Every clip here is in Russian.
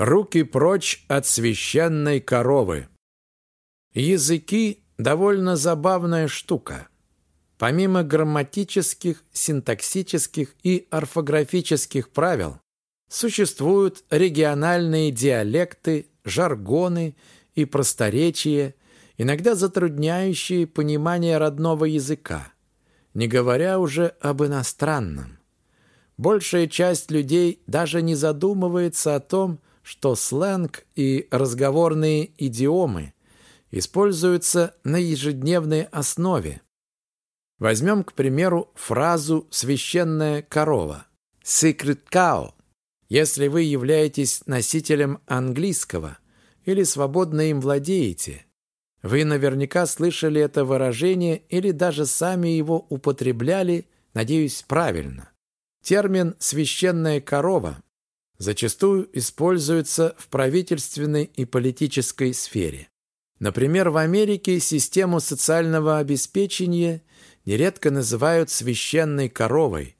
Руки прочь от священной коровы. Языки – довольно забавная штука. Помимо грамматических, синтаксических и орфографических правил, существуют региональные диалекты, жаргоны и просторечия, иногда затрудняющие понимание родного языка, не говоря уже об иностранном. Большая часть людей даже не задумывается о том, что сленг и разговорные идиомы используются на ежедневной основе. Возьмем, к примеру, фразу «священная корова» «secret cow». Если вы являетесь носителем английского или свободно им владеете, вы наверняка слышали это выражение или даже сами его употребляли, надеюсь, правильно. Термин «священная корова» зачастую используется в правительственной и политической сфере. Например, в Америке систему социального обеспечения нередко называют священной коровой,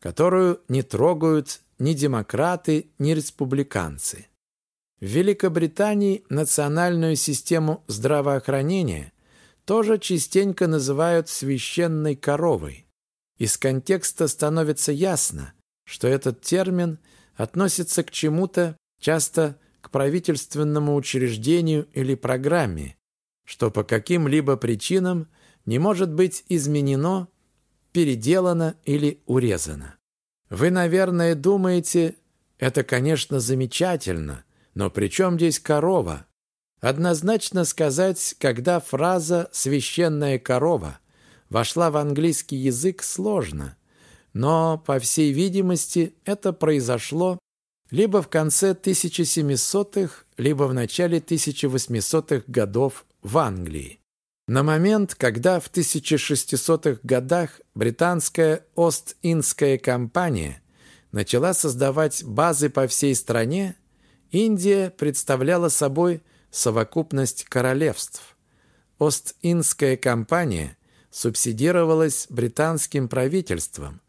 которую не трогают ни демократы, ни республиканцы. В Великобритании национальную систему здравоохранения тоже частенько называют священной коровой. Из контекста становится ясно, что этот термин – относится к чему-то, часто к правительственному учреждению или программе, что по каким-либо причинам не может быть изменено, переделано или урезано. Вы, наверное, думаете, это, конечно, замечательно, но при чем здесь корова? Однозначно сказать, когда фраза «священная корова» вошла в английский язык, сложно – но, по всей видимости, это произошло либо в конце 1700-х, либо в начале 1800-х годов в Англии. На момент, когда в 1600-х годах британская Ост-Индская компания начала создавать базы по всей стране, Индия представляла собой совокупность королевств. Ост-Индская компания субсидировалась британским правительством,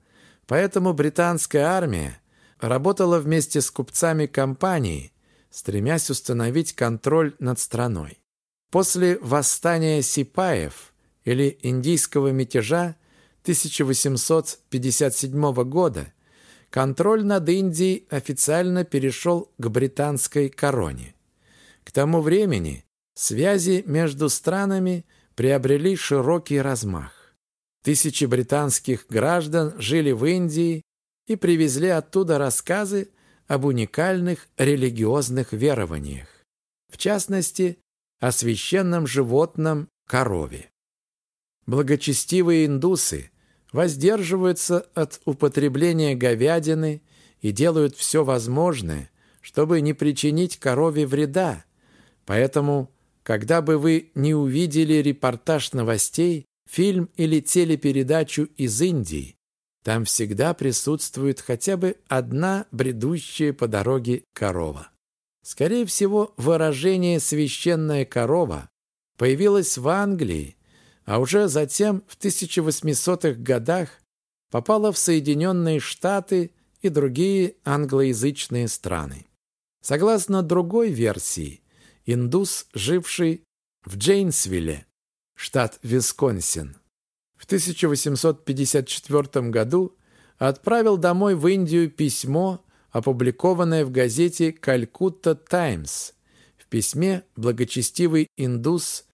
Поэтому британская армия работала вместе с купцами компании, стремясь установить контроль над страной. После восстания сипаев или индийского мятежа 1857 года контроль над Индией официально перешел к британской короне. К тому времени связи между странами приобрели широкий размах. Тысячи британских граждан жили в Индии и привезли оттуда рассказы об уникальных религиозных верованиях, в частности, о священном животном корове. Благочестивые индусы воздерживаются от употребления говядины и делают все возможное, чтобы не причинить корове вреда. Поэтому, когда бы вы не увидели репортаж новостей, фильм или телепередачу из Индии, там всегда присутствует хотя бы одна бредущая по дороге корова. Скорее всего, выражение «священная корова» появилось в Англии, а уже затем в 1800-х годах попало в Соединенные Штаты и другие англоязычные страны. Согласно другой версии, индус, живший в Джейнсвилле, штат Висконсин. В 1854 году отправил домой в Индию письмо, опубликованное в газете «Калькутта Таймс». В письме благочестивый индус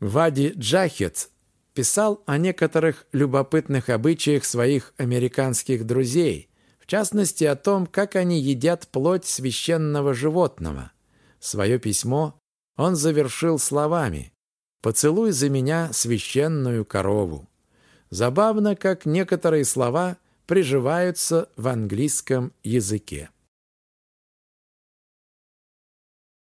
Вади Джахет писал о некоторых любопытных обычаях своих американских друзей, в частности о том, как они едят плоть священного животного. Свое письмо он завершил словами «Поцелуй за меня священную корову». Забавно, как некоторые слова приживаются в английском языке.